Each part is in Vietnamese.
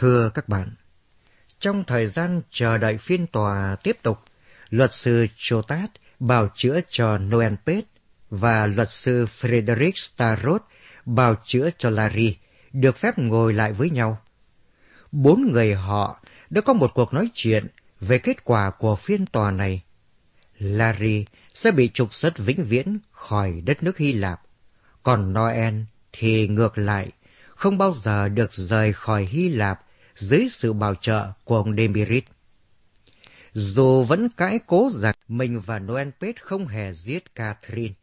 Thưa các bạn, trong thời gian chờ đợi phiên tòa tiếp tục, luật sư Chotat bào chữa cho Noel Pate và luật sư Frederick Starrott bào chữa cho Larry được phép ngồi lại với nhau. Bốn người họ đã có một cuộc nói chuyện về kết quả của phiên tòa này. Larry sẽ bị trục xuất vĩnh viễn khỏi đất nước Hy Lạp, còn Noel thì ngược lại, không bao giờ được rời khỏi Hy Lạp dưới sự bảo trợ của ông Demirit. Dù vẫn cãi cố rằng mình và Noel Pate không hề giết Catherine,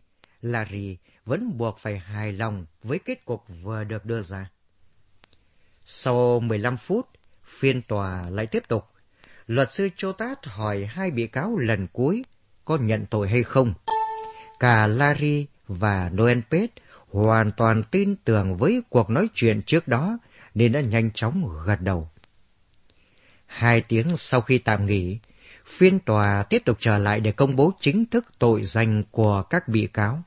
Larry vẫn buộc phải hài lòng với kết cục vừa được đưa ra. Sau 15 phút, phiên tòa lại tiếp tục. Luật sư Chotat hỏi hai bị cáo lần cuối có nhận tội hay không. Cả Larry và Noel Pate hoàn toàn tin tưởng với cuộc nói chuyện trước đó nên đã nhanh chóng gật đầu. Hai tiếng sau khi tạm nghỉ, phiên tòa tiếp tục trở lại để công bố chính thức tội danh của các bị cáo.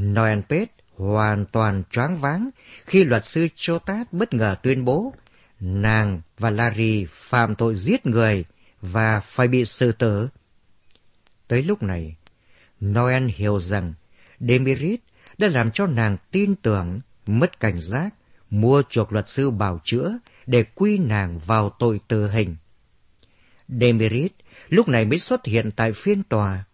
Noel Pate hoàn toàn choáng váng khi luật sư Chotat bất ngờ tuyên bố nàng và Larry phạm tội giết người và phải bị xử tử. Tới lúc này, Noel hiểu rằng Demirit đã làm cho nàng tin tưởng, mất cảnh giác, mua chuộc luật sư bào chữa để quy nàng vào tội tử hình. Demirit lúc này mới xuất hiện tại phiên tòa,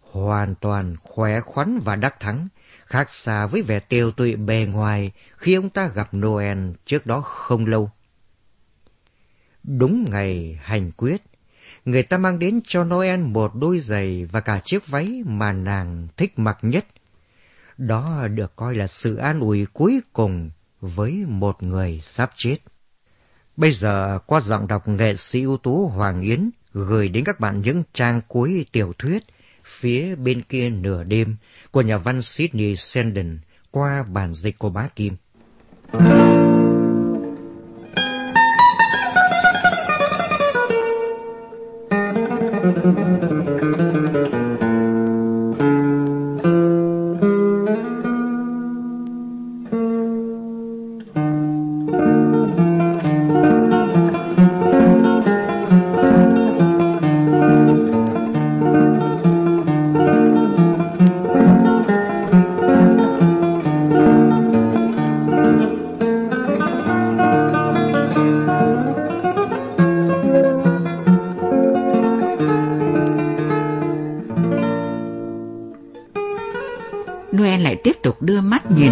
hoàn toàn khỏe khoắn và đắc thắng, khác xa với vẻ tiêu tụy bề ngoài khi ông ta gặp Noel trước đó không lâu. Đúng ngày hành quyết, người ta mang đến cho Noel một đôi giày và cả chiếc váy mà nàng thích mặc nhất. Đó được coi là sự an ủi cuối cùng với một người sắp chết. Bây giờ, qua giọng đọc nghệ sĩ ưu tú Hoàng Yến gửi đến các bạn những trang cuối tiểu thuyết phía bên kia nửa đêm của nhà văn Sydney Sheldon qua bản dịch của bá Kim.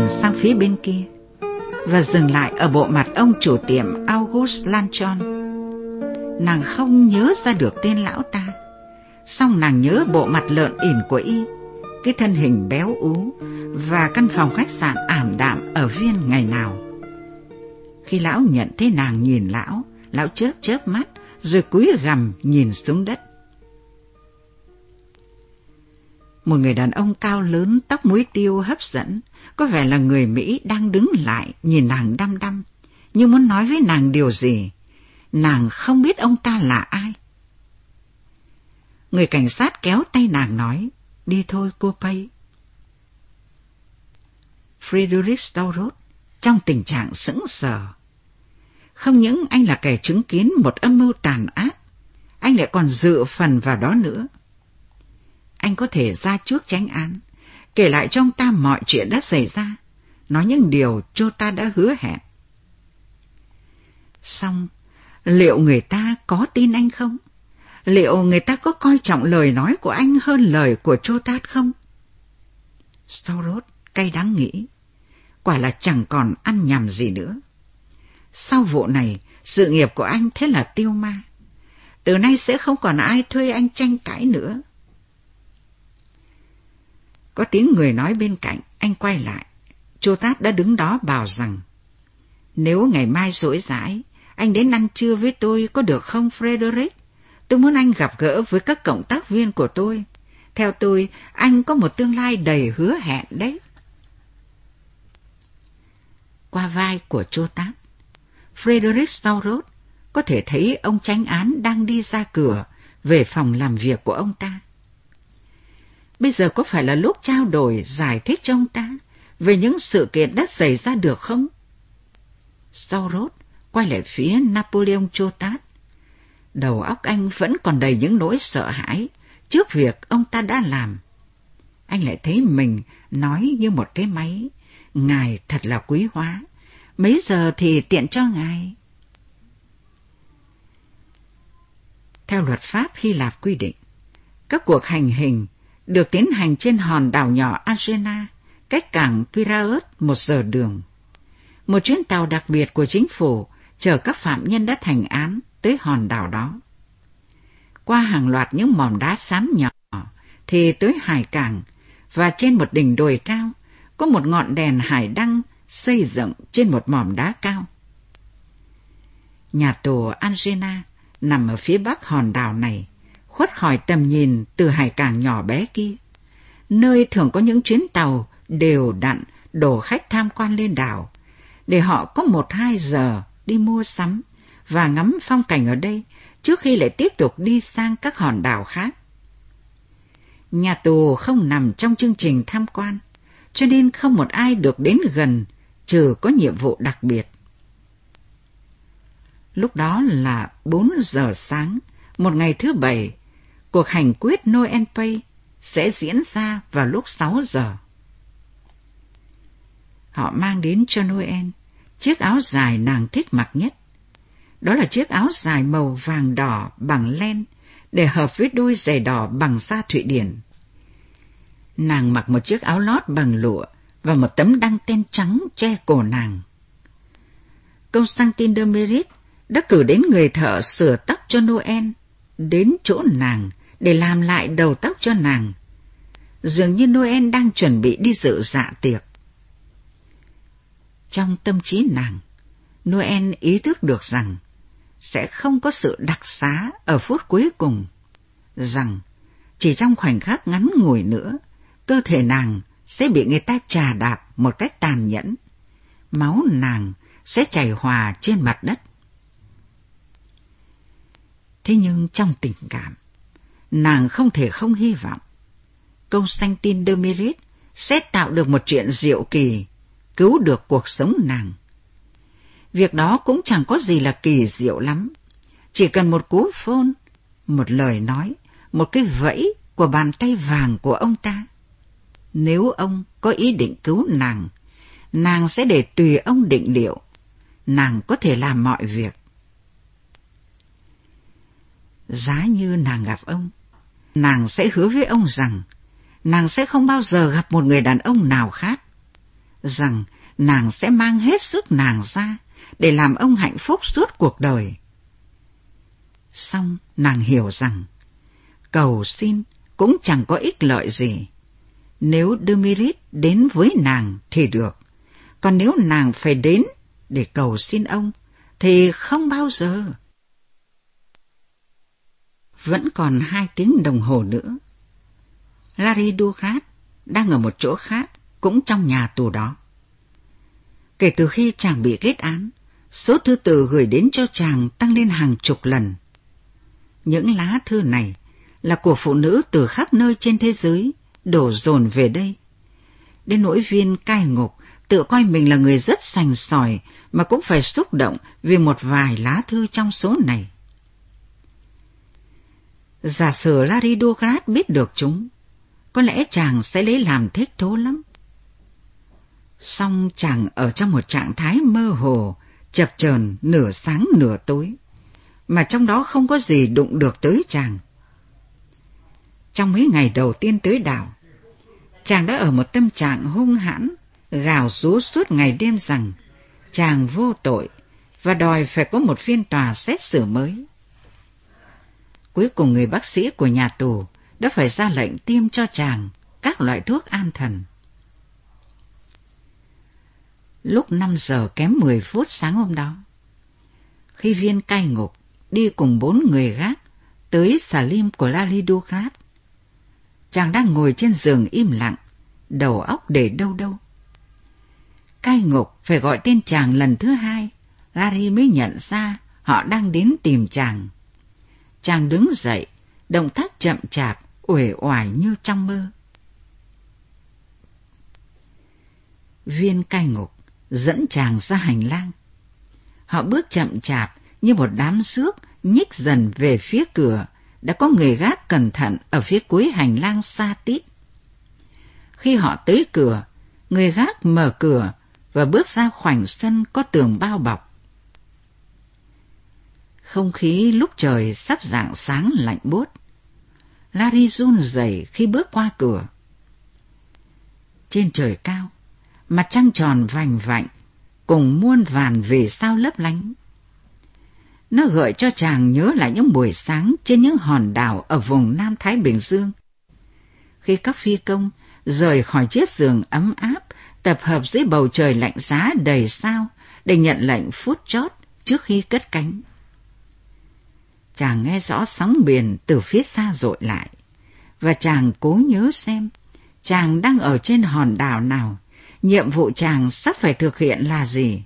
Sang phía bên kia và dừng lại ở bộ mặt ông chủ tiệm August Lanchon. Nàng không nhớ ra được tên lão ta, song nàng nhớ bộ mặt lợn ỉn của y, cái thân hình béo ú và căn phòng khách sạn ảm đạm ở viên ngày nào. Khi lão nhận thấy nàng nhìn lão, lão chớp chớp mắt rồi cúi gằm nhìn xuống đất. Một người đàn ông cao lớn, tóc muối tiêu hấp dẫn, có vẻ là người Mỹ đang đứng lại nhìn nàng đăm đăm, như muốn nói với nàng điều gì. Nàng không biết ông ta là ai. Người cảnh sát kéo tay nàng nói, đi thôi cô Pay. Frederick Staurot trong tình trạng sững sờ. Không những anh là kẻ chứng kiến một âm mưu tàn ác, anh lại còn dự phần vào đó nữa. Anh có thể ra trước tránh án, kể lại cho ông ta mọi chuyện đã xảy ra, nói những điều cho ta đã hứa hẹn. Xong, liệu người ta có tin anh không? Liệu người ta có coi trọng lời nói của anh hơn lời của Chô Tát không? Storot cay đắng nghĩ, quả là chẳng còn ăn nhầm gì nữa. Sau vụ này, sự nghiệp của anh thế là tiêu ma. Từ nay sẽ không còn ai thuê anh tranh cãi nữa. Có tiếng người nói bên cạnh, anh quay lại. Chô Tát đã đứng đó bảo rằng, nếu ngày mai rỗi rãi, anh đến ăn trưa với tôi có được không Frederick? Tôi muốn anh gặp gỡ với các cộng tác viên của tôi. Theo tôi, anh có một tương lai đầy hứa hẹn đấy. Qua vai của Chô Tát, Frederick Staurot có thể thấy ông tránh án đang đi ra cửa về phòng làm việc của ông ta. Bây giờ có phải là lúc trao đổi giải thích cho ông ta về những sự kiện đã xảy ra được không? Sau rốt, quay lại phía Napoleon Chotat. Đầu óc anh vẫn còn đầy những nỗi sợ hãi trước việc ông ta đã làm. Anh lại thấy mình nói như một cái máy. Ngài thật là quý hóa. Mấy giờ thì tiện cho ngài. Theo luật pháp Hy Lạp quy định, các cuộc hành hình được tiến hành trên hòn đảo nhỏ Agena, cách cảng Piraeus một giờ đường. Một chuyến tàu đặc biệt của chính phủ chở các phạm nhân đã thành án tới hòn đảo đó. Qua hàng loạt những mỏm đá xám nhỏ thì tới hải cảng và trên một đỉnh đồi cao có một ngọn đèn hải đăng xây dựng trên một mỏm đá cao. Nhà tù Angena nằm ở phía bắc hòn đảo này, khuất khỏi tầm nhìn từ hải cảng nhỏ bé kia, nơi thường có những chuyến tàu đều đặn đổ khách tham quan lên đảo, để họ có một hai giờ đi mua sắm và ngắm phong cảnh ở đây trước khi lại tiếp tục đi sang các hòn đảo khác. Nhà tù không nằm trong chương trình tham quan, cho nên không một ai được đến gần trừ có nhiệm vụ đặc biệt. Lúc đó là 4 giờ sáng, một ngày thứ bảy, cuộc hành quyết Noel Pay sẽ diễn ra vào lúc 6 giờ. Họ mang đến cho Noel chiếc áo dài nàng thích mặc nhất. Đó là chiếc áo dài màu vàng đỏ bằng len để hợp với đôi giày đỏ bằng da Thụy Điển. Nàng mặc một chiếc áo lót bằng lụa và một tấm đăng ten trắng che cổ nàng. Constantine de Merit đã cử đến người thợ sửa tóc cho Noel, đến chỗ nàng để làm lại đầu tóc cho nàng. Dường như Noel đang chuẩn bị đi dự dạ tiệc. Trong tâm trí nàng, Noel ý thức được rằng sẽ không có sự đặc xá ở phút cuối cùng, rằng chỉ trong khoảnh khắc ngắn ngủi nữa, cơ thể nàng sẽ bị người ta trà đạp một cách tàn nhẫn. Máu nàng sẽ chảy hòa trên mặt đất. Thế nhưng trong tình cảm, nàng không thể không hy vọng. Công xanh tin de sẽ tạo được một chuyện diệu kỳ, cứu được cuộc sống nàng. Việc đó cũng chẳng có gì là kỳ diệu lắm. Chỉ cần một cú phôn, một lời nói, một cái vẫy của bàn tay vàng của ông ta. Nếu ông có ý định cứu nàng, nàng sẽ để tùy ông định liệu. Nàng có thể làm mọi việc. Giá như nàng gặp ông, nàng sẽ hứa với ông rằng nàng sẽ không bao giờ gặp một người đàn ông nào khác. Rằng nàng sẽ mang hết sức nàng ra để làm ông hạnh phúc suốt cuộc đời. Xong nàng hiểu rằng cầu xin cũng chẳng có ích lợi gì. Nếu Demirit đến với nàng thì được, còn nếu nàng phải đến để cầu xin ông thì không bao giờ. Vẫn còn hai tiếng đồng hồ nữa. Larry Ducat đang ở một chỗ khác, cũng trong nhà tù đó. Kể từ khi chàng bị kết án, số thư từ gửi đến cho chàng tăng lên hàng chục lần. Những lá thư này là của phụ nữ từ khắp nơi trên thế giới đổ dồn về đây. Đến nỗi viên cai ngục tự coi mình là người rất sành sỏi mà cũng phải xúc động vì một vài lá thư trong số này. Giả sử Larry Douglas biết được chúng, có lẽ chàng sẽ lấy làm thích thú lắm. Song chàng ở trong một trạng thái mơ hồ, chập chờn nửa sáng nửa tối, mà trong đó không có gì đụng được tới chàng. Trong mấy ngày đầu tiên tới đảo, chàng đã ở một tâm trạng hung hãn, gào rú suốt ngày đêm rằng chàng vô tội và đòi phải có một phiên tòa xét xử mới. Cuối cùng người bác sĩ của nhà tù đã phải ra lệnh tiêm cho chàng các loại thuốc an thần. Lúc 5 giờ kém 10 phút sáng hôm đó, khi viên cai ngục đi cùng bốn người gác tới xà lim của Lali chàng đang ngồi trên giường im lặng, đầu óc để đâu đâu. Cai ngục phải gọi tên chàng lần thứ hai, Larry mới nhận ra họ đang đến tìm chàng. Chàng đứng dậy, động tác chậm chạp, uể oải như trong mơ. Viên cai ngục dẫn chàng ra hành lang. Họ bước chậm chạp như một đám rước nhích dần về phía cửa, đã có người gác cẩn thận ở phía cuối hành lang xa tít. Khi họ tới cửa, người gác mở cửa và bước ra khoảnh sân có tường bao bọc. Không khí lúc trời sắp dạng sáng lạnh buốt. Larry run rẩy khi bước qua cửa. Trên trời cao, mặt trăng tròn vành vạnh, cùng muôn vàn vì sao lấp lánh. Nó gợi cho chàng nhớ lại những buổi sáng trên những hòn đảo ở vùng Nam Thái Bình Dương. Khi các phi công rời khỏi chiếc giường ấm áp, tập hợp dưới bầu trời lạnh giá đầy sao để nhận lệnh phút chót trước khi cất cánh. Chàng nghe rõ sóng biển từ phía xa dội lại, và chàng cố nhớ xem chàng đang ở trên hòn đảo nào, nhiệm vụ chàng sắp phải thực hiện là gì.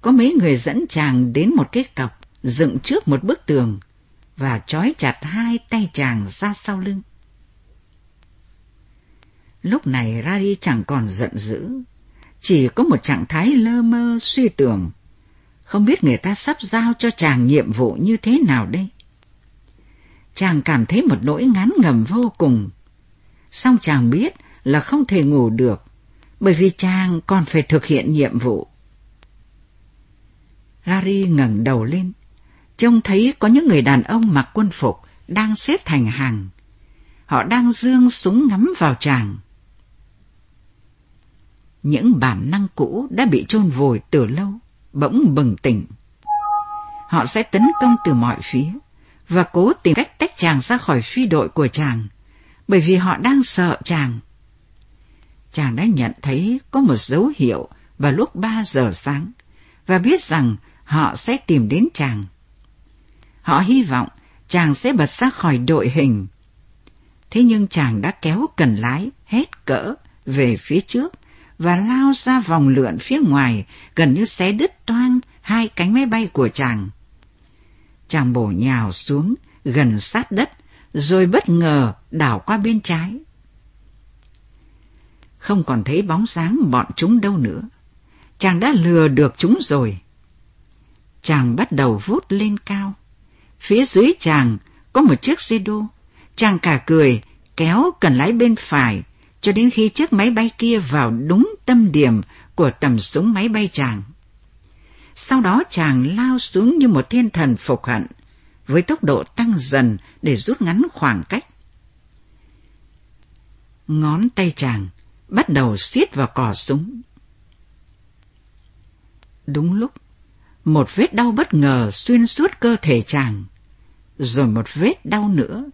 Có mấy người dẫn chàng đến một cái cọc dựng trước một bức tường và trói chặt hai tay chàng ra sau lưng. Lúc này Rari chẳng còn giận dữ, chỉ có một trạng thái lơ mơ suy tưởng. Không biết người ta sắp giao cho chàng nhiệm vụ như thế nào đây? Chàng cảm thấy một nỗi ngán ngầm vô cùng. Xong chàng biết là không thể ngủ được, bởi vì chàng còn phải thực hiện nhiệm vụ. Larry ngẩng đầu lên, trông thấy có những người đàn ông mặc quân phục đang xếp thành hàng. Họ đang dương súng ngắm vào chàng. Những bản năng cũ đã bị chôn vùi từ lâu, bỗng bừng tỉnh. Họ sẽ tấn công từ mọi phía và cố tìm cách tách chàng ra khỏi phi đội của chàng, bởi vì họ đang sợ chàng. Chàng đã nhận thấy có một dấu hiệu vào lúc ba giờ sáng và biết rằng họ sẽ tìm đến chàng. Họ hy vọng chàng sẽ bật ra khỏi đội hình. Thế nhưng chàng đã kéo cần lái hết cỡ về phía trước và lao ra vòng lượn phía ngoài, gần như xé đứt toang hai cánh máy bay của chàng. Chàng bổ nhào xuống, gần sát đất, rồi bất ngờ đảo qua bên trái. Không còn thấy bóng dáng bọn chúng đâu nữa. Chàng đã lừa được chúng rồi. Chàng bắt đầu vút lên cao. Phía dưới chàng có một chiếc xe đô. Chàng cả cười, kéo cần lái bên phải, cho đến khi chiếc máy bay kia vào đúng tâm điểm của tầm súng máy bay chàng. Sau đó chàng lao xuống như một thiên thần phục hận, với tốc độ tăng dần để rút ngắn khoảng cách. Ngón tay chàng bắt đầu siết vào cò súng. Đúng lúc, một vết đau bất ngờ xuyên suốt cơ thể chàng, rồi một vết đau nữa,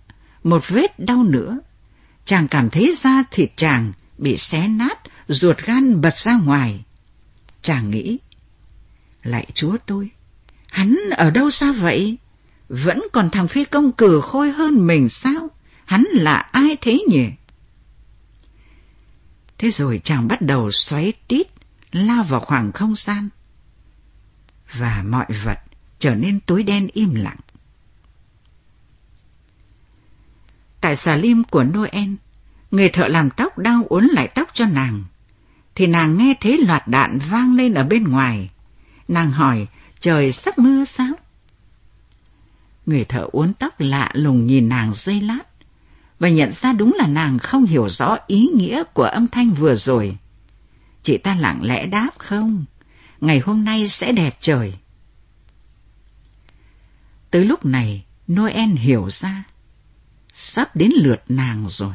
một vết đau nữa. Chàng cảm thấy da thịt chàng bị xé nát, ruột gan bật ra ngoài. Chàng nghĩ, lại chúa tôi, hắn ở đâu xa vậy? Vẫn còn thằng phi công cử khôi hơn mình sao? Hắn là ai thế nhỉ? Thế rồi chàng bắt đầu xoáy tít, lao vào khoảng không gian. Và mọi vật trở nên tối đen im lặng. Tại xà lim của Noel, người thợ làm tóc đang uốn lại tóc cho nàng, thì nàng nghe thấy loạt đạn vang lên ở bên ngoài. Nàng hỏi, trời sắp mưa sao? Người thợ uốn tóc lạ lùng nhìn nàng dây lát, và nhận ra đúng là nàng không hiểu rõ ý nghĩa của âm thanh vừa rồi. Chị ta lặng lẽ đáp không, ngày hôm nay sẽ đẹp trời. Tới lúc này, Noel hiểu ra, sắp đến lượt nàng rồi.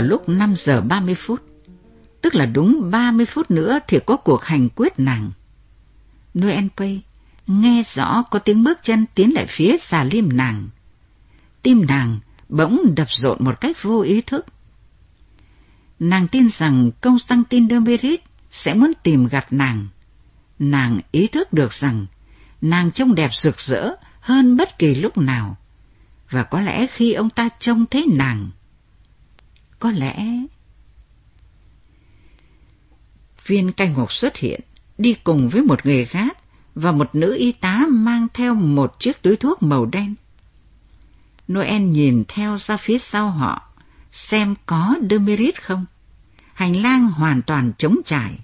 Vào lúc 5 giờ 30 phút, tức là đúng 30 phút nữa thì có cuộc hành quyết nàng. Noel Pay nghe rõ có tiếng bước chân tiến lại phía xà liêm nàng. Tim nàng bỗng đập rộn một cách vô ý thức. Nàng tin rằng Constantine de Merit sẽ muốn tìm gặp nàng. Nàng ý thức được rằng nàng trông đẹp rực rỡ hơn bất kỳ lúc nào. Và có lẽ khi ông ta trông thấy nàng, có lẽ... Viên canh ngục xuất hiện, đi cùng với một người khác và một nữ y tá mang theo một chiếc túi thuốc màu đen. Noel nhìn theo ra phía sau họ, xem có Demerit không. Hành lang hoàn toàn trống trải.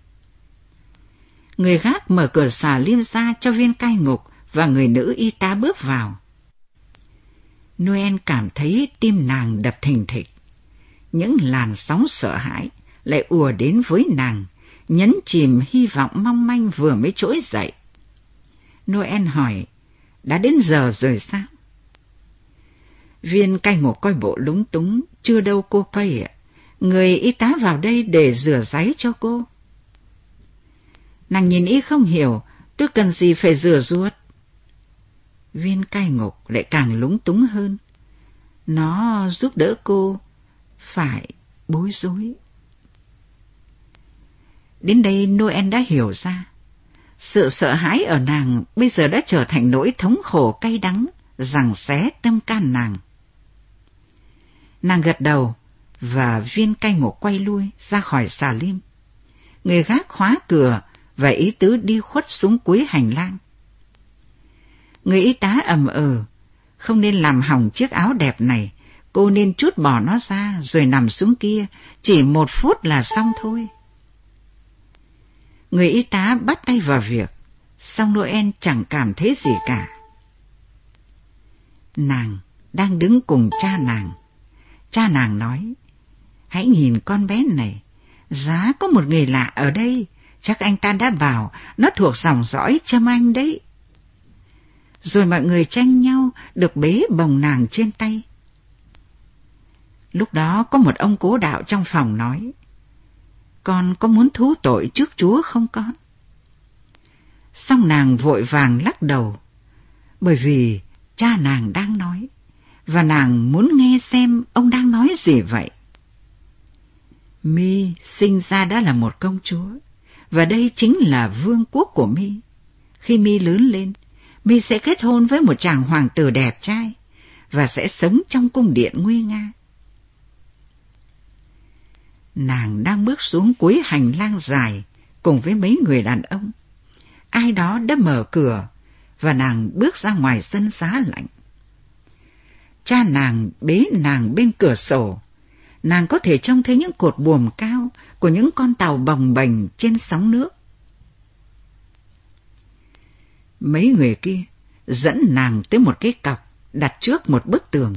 Người gác mở cửa xà liêm ra cho viên cai ngục và người nữ y tá bước vào. Noel cảm thấy tim nàng đập thình thịch. Những làn sóng sợ hãi lại ùa đến với nàng, nhấn chìm hy vọng mong manh vừa mới trỗi dậy. Noel hỏi, đã đến giờ rồi sao? Viên cai ngục coi bộ lúng túng, chưa đâu cô Pây ạ. Người y tá vào đây để rửa giấy cho cô. Nàng nhìn y không hiểu, tôi cần gì phải rửa ruột. Viên cai ngục lại càng lúng túng hơn. Nó giúp đỡ cô phải bối rối. Đến đây Noel đã hiểu ra. Sự sợ hãi ở nàng bây giờ đã trở thành nỗi thống khổ cay đắng, rằng xé tâm can nàng. Nàng gật đầu, và viên cai ngục quay lui ra khỏi xà lim. Người gác khóa cửa và ý tứ đi khuất xuống cuối hành lang. Người y tá ầm ờ, không nên làm hỏng chiếc áo đẹp này, cô nên chút bỏ nó ra rồi nằm xuống kia, chỉ một phút là xong thôi. Người y tá bắt tay vào việc, song Noel chẳng cảm thấy gì cả. Nàng đang đứng cùng cha nàng. Cha nàng nói, hãy nhìn con bé này, giá có một người lạ ở đây, chắc anh ta đã bảo nó thuộc dòng dõi châm anh đấy. Rồi mọi người tranh nhau được bế bồng nàng trên tay. Lúc đó có một ông cố đạo trong phòng nói, con có muốn thú tội trước Chúa không con? Xong nàng vội vàng lắc đầu, bởi vì cha nàng đang nói, và nàng muốn nghe xem ông đang nói gì vậy. Mi sinh ra đã là một công chúa, và đây chính là vương quốc của Mi. Khi Mi lớn lên, Mi sẽ kết hôn với một chàng hoàng tử đẹp trai và sẽ sống trong cung điện nguy nga. Nàng đang bước xuống cuối hành lang dài, cùng với mấy người đàn ông. Ai đó đã mở cửa, và nàng bước ra ngoài sân giá lạnh. Cha nàng bế nàng bên cửa sổ. Nàng có thể trông thấy những cột buồm cao của những con tàu bồng bềnh trên sóng nước. Mấy người kia dẫn nàng tới một cái cọc đặt trước một bức tường.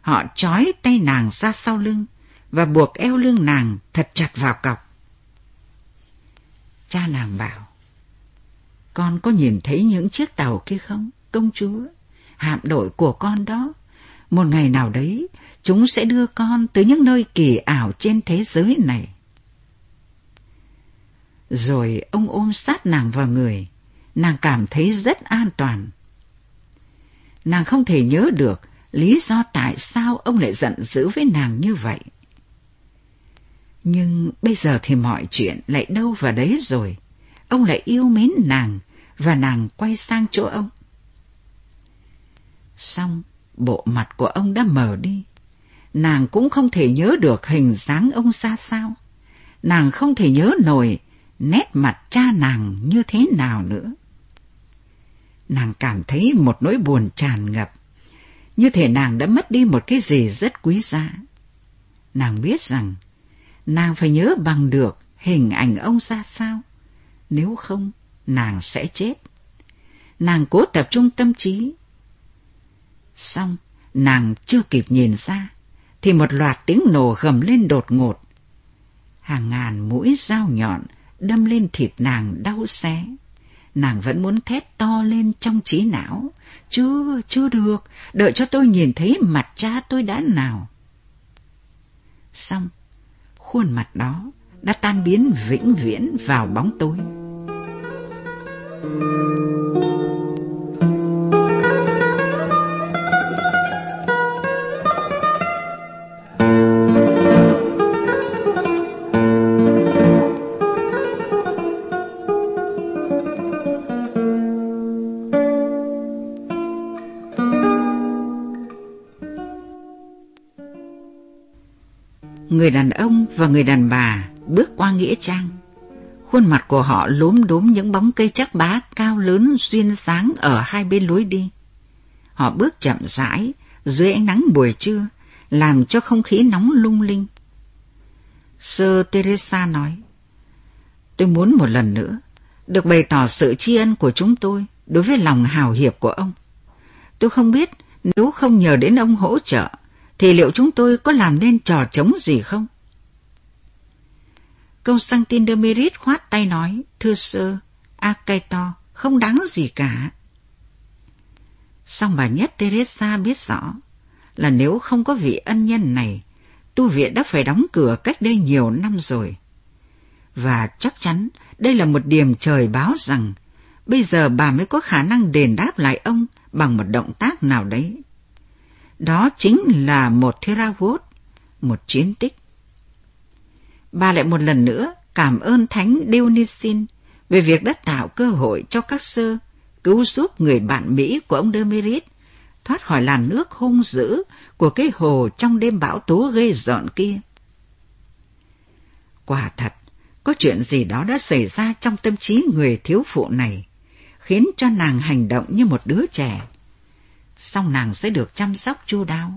Họ trói tay nàng ra sau lưng và buộc eo lưng nàng thật chặt vào cọc. Cha nàng bảo, con có nhìn thấy những chiếc tàu kia không, công chúa? Hạm đội của con đó. Một ngày nào đấy, chúng sẽ đưa con tới những nơi kỳ ảo trên thế giới này. Rồi ông ôm sát nàng vào người, nàng cảm thấy rất an toàn. Nàng không thể nhớ được lý do tại sao ông lại giận dữ với nàng như vậy. Nhưng bây giờ thì mọi chuyện lại đâu vào đấy rồi. Ông lại yêu mến nàng và nàng quay sang chỗ ông. Xong, bộ mặt của ông đã mờ đi. Nàng cũng không thể nhớ được hình dáng ông ra sao. Nàng không thể nhớ nổi nét mặt cha nàng như thế nào nữa. Nàng cảm thấy một nỗi buồn tràn ngập, như thể nàng đã mất đi một cái gì rất quý giá. Nàng biết rằng nàng phải nhớ bằng được hình ảnh ông ra sao, nếu không nàng sẽ chết. Nàng cố tập trung tâm trí. Xong, nàng chưa kịp nhìn ra, thì một loạt tiếng nổ gầm lên đột ngột. Hàng ngàn mũi dao nhọn đâm lên thịt nàng đau xé. Nàng vẫn muốn thét to lên trong trí não. Chưa, chưa được, đợi cho tôi nhìn thấy mặt cha tôi đã nào. Xong, khuôn mặt đó đã tan biến vĩnh viễn vào bóng tối. Người đàn ông và người đàn bà bước qua nghĩa trang. Khuôn mặt của họ lốm đốm những bóng cây chắc bá cao lớn duyên dáng ở hai bên lối đi. Họ bước chậm rãi dưới ánh nắng buổi trưa, làm cho không khí nóng lung linh. Sơ Teresa nói, tôi muốn một lần nữa được bày tỏ sự tri ân của chúng tôi đối với lòng hào hiệp của ông. Tôi không biết nếu không nhờ đến ông hỗ trợ, thì liệu chúng tôi có làm nên trò trống gì không? Constantine de Merit khoát tay nói, thưa sơ, Akaito không đáng gì cả. Song bà nhất Teresa biết rõ là nếu không có vị ân nhân này, tu viện đã phải đóng cửa cách đây nhiều năm rồi. Và chắc chắn đây là một điểm trời báo rằng bây giờ bà mới có khả năng đền đáp lại ông bằng một động tác nào đấy. Đó chính là một Theravot, một chiến tích. Bà lại một lần nữa cảm ơn Thánh Dionysin về việc đã tạo cơ hội cho các sơ cứu giúp người bạn Mỹ của ông Demerit thoát khỏi làn nước hung dữ của cái hồ trong đêm bão tố gây rợn kia. Quả thật, có chuyện gì đó đã xảy ra trong tâm trí người thiếu phụ này, khiến cho nàng hành động như một đứa trẻ sau nàng sẽ được chăm sóc chu đáo.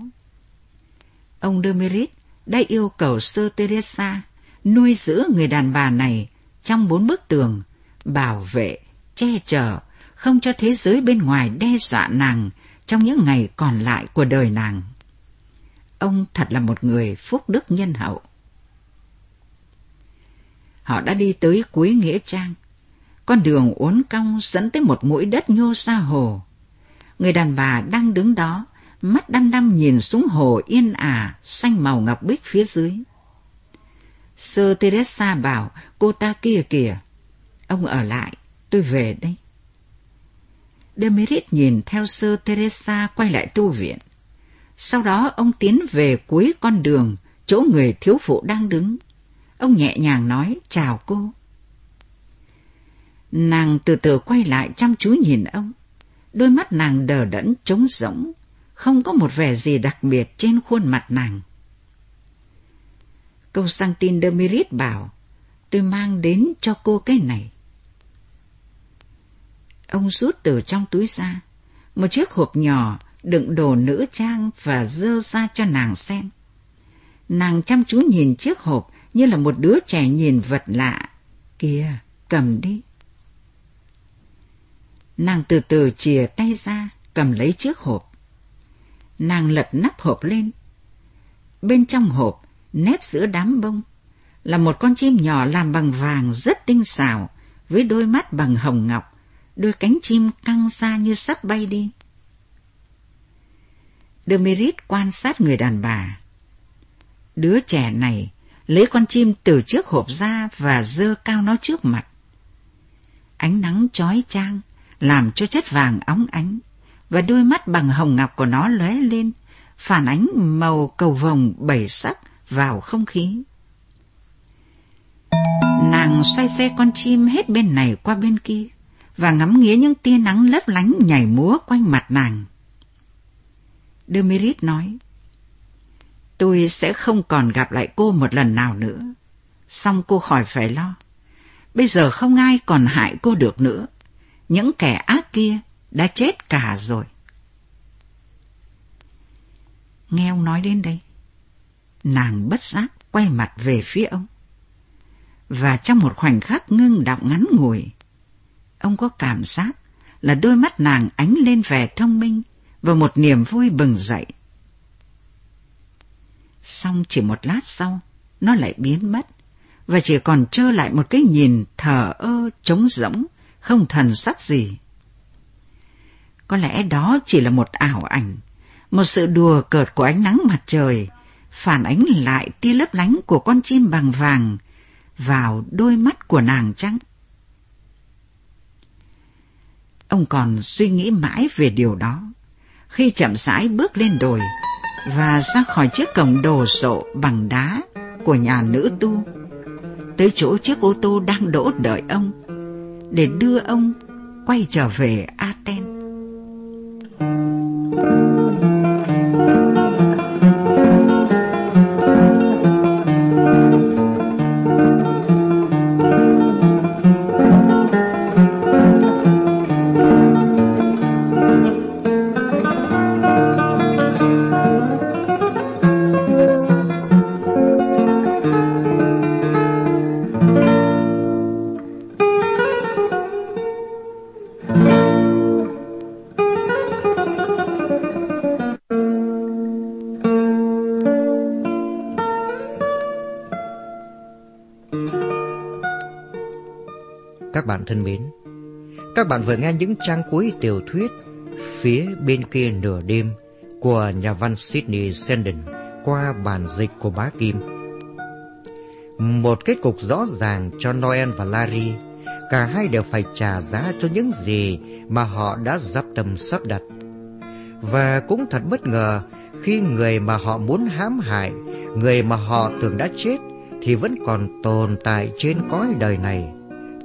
Ông Demerit đã yêu cầu Sơ Teresa nuôi giữ người đàn bà này trong bốn bức tường, bảo vệ, che chở, không cho thế giới bên ngoài đe dọa nàng trong những ngày còn lại của đời nàng. Ông thật là một người phúc đức nhân hậu. Họ đã đi tới cuối Nghĩa Trang. Con đường uốn cong dẫn tới một mũi đất nhô xa hồ. Người đàn bà đang đứng đó, mắt đăm đăm nhìn xuống hồ yên ả, xanh màu ngọc bích phía dưới. Sơ Teresa bảo cô ta kia kìa. Ông ở lại, tôi về đây. Demerit nhìn theo sơ Teresa quay lại tu viện. Sau đó ông tiến về cuối con đường, chỗ người thiếu phụ đang đứng. Ông nhẹ nhàng nói chào cô. Nàng từ từ quay lại chăm chú nhìn ông. Đôi mắt nàng đờ đẫn trống rỗng, không có một vẻ gì đặc biệt trên khuôn mặt nàng. Câu sang tin Demirit bảo, tôi mang đến cho cô cái này. Ông rút từ trong túi ra, một chiếc hộp nhỏ đựng đồ nữ trang và dơ ra cho nàng xem. Nàng chăm chú nhìn chiếc hộp như là một đứa trẻ nhìn vật lạ. Kìa, cầm đi. Nàng từ từ chìa tay ra, cầm lấy chiếc hộp. Nàng lật nắp hộp lên. Bên trong hộp, nếp giữa đám bông, là một con chim nhỏ làm bằng vàng rất tinh xảo, với đôi mắt bằng hồng ngọc, đôi cánh chim căng ra như sắp bay đi. Demerit quan sát người đàn bà. Đứa trẻ này lấy con chim từ trước hộp ra và dơ cao nó trước mặt. Ánh nắng chói chang làm cho chất vàng óng ánh và đôi mắt bằng hồng ngọc của nó lóe lên, phản ánh màu cầu vồng bảy sắc vào không khí. Nàng xoay xe con chim hết bên này qua bên kia và ngắm nghía những tia nắng lấp lánh nhảy múa quanh mặt nàng. Demerit nói, tôi sẽ không còn gặp lại cô một lần nào nữa. Xong cô khỏi phải lo. Bây giờ không ai còn hại cô được nữa. Những kẻ ác kia đã chết cả rồi. Nghe ông nói đến đây, nàng bất giác quay mặt về phía ông. Và trong một khoảnh khắc ngưng đọng ngắn ngủi, ông có cảm giác là đôi mắt nàng ánh lên vẻ thông minh và một niềm vui bừng dậy. Xong chỉ một lát sau, nó lại biến mất, và chỉ còn trơ lại một cái nhìn thờ ơ, trống rỗng, không thần sắc gì. Có lẽ đó chỉ là một ảo ảnh, một sự đùa cợt của ánh nắng mặt trời, phản ánh lại tia lấp lánh của con chim bằng vàng vào đôi mắt của nàng trắng. Ông còn suy nghĩ mãi về điều đó khi chậm rãi bước lên đồi và ra khỏi chiếc cổng đồ sộ bằng đá của nhà nữ tu tới chỗ chiếc ô tô đang đỗ đợi ông để đưa ông quay trở về Athens. Bạn vừa nghe những trang cuối tiểu thuyết Phía bên kia nửa đêm của nhà văn Sydney Sheldon qua bản dịch của bá Kim. Một kết cục rõ ràng cho Noel và Larry, cả hai đều phải trả giá cho những gì mà họ đã dắp tâm sắp đặt. Và cũng thật bất ngờ khi người mà họ muốn hãm hại, người mà họ tưởng đã chết thì vẫn còn tồn tại trên cõi đời này.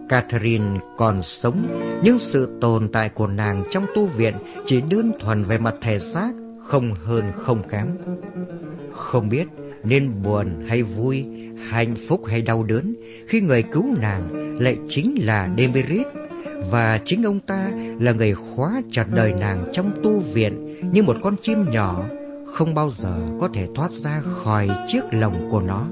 Catherine còn sống, nhưng sự tồn tại của nàng trong tu viện chỉ đơn thuần về mặt thể xác, không hơn không kém. Không biết nên buồn hay vui, hạnh phúc hay đau đớn khi người cứu nàng lại chính là Demerit và chính ông ta là người khóa chặt đời nàng trong tu viện như một con chim nhỏ không bao giờ có thể thoát ra khỏi chiếc lồng của nó.